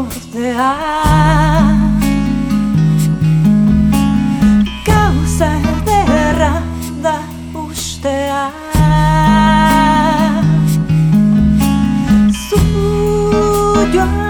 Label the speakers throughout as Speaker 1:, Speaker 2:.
Speaker 1: ordea Gauza ederra da ustea. Zu joan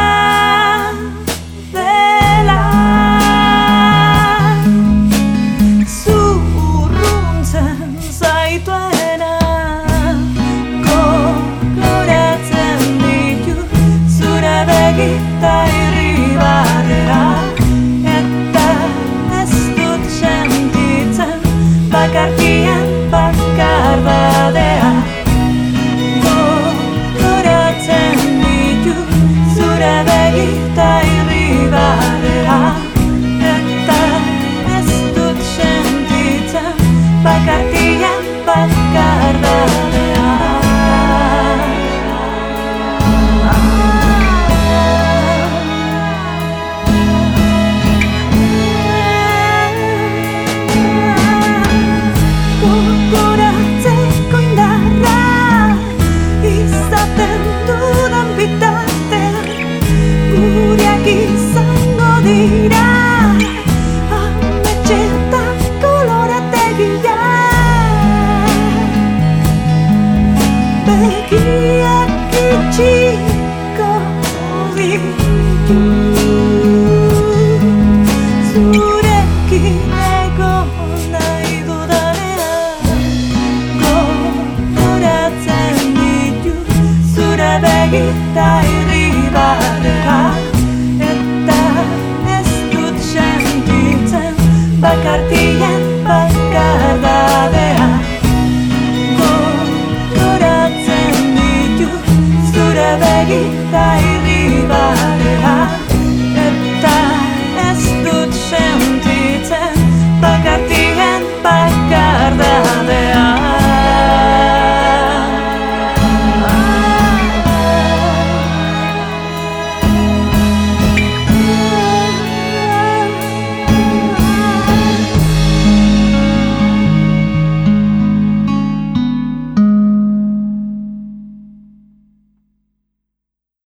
Speaker 1: belurran belan su huruntzaintza etaena kokoratzen ditu sura begita 다 Sura ke Eta estudchanti ts Bakartia baskada deha Con furatsenitu Sura begita